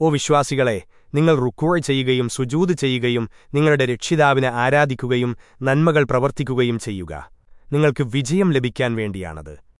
ഓ വിശ്വാസികളെ നിങ്ങൾ റുക്കുവ ചെയ്യുകയും സുജൂത് ചെയ്യുകയും നിങ്ങളുടെ രക്ഷിതാവിനെ ആരാധിക്കുകയും നന്മകൾ പ്രവർത്തിക്കുകയും ചെയ്യുക. നിങ്ങൾക്ക് വിജയം ലഭിക്കാൻ വേണ്ടിയാണത്.